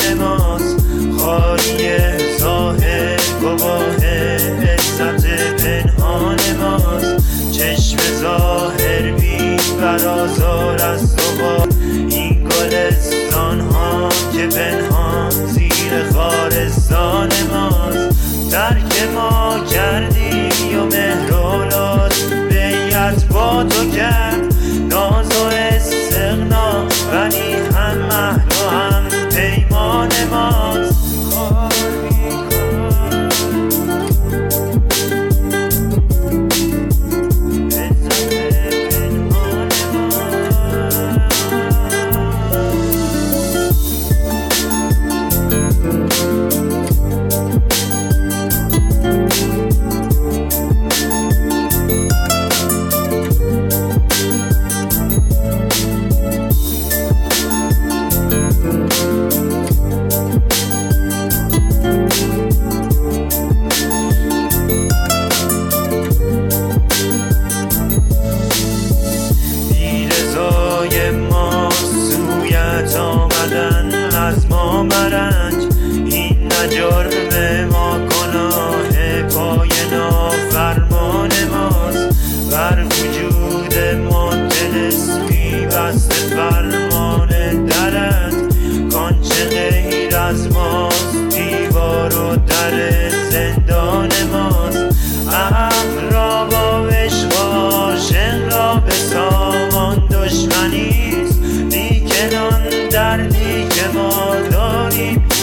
جان خالی ظاهر گواه عزت پنهان ماست. چشم ظاهر بی برازار از تو این گلستان ها که پنهان زیر خارستان ماست. درک ما کردی و مهرولاد بیت با تو کرد. ناز و استغنا. ولی از ما مرنج این نه جرم ما گناه پای نافرمان ماست. بر وجود ما تلسمی بسته فرمان درت. کانچه غیر از ماست. دیوار و در زندان که ما داریم.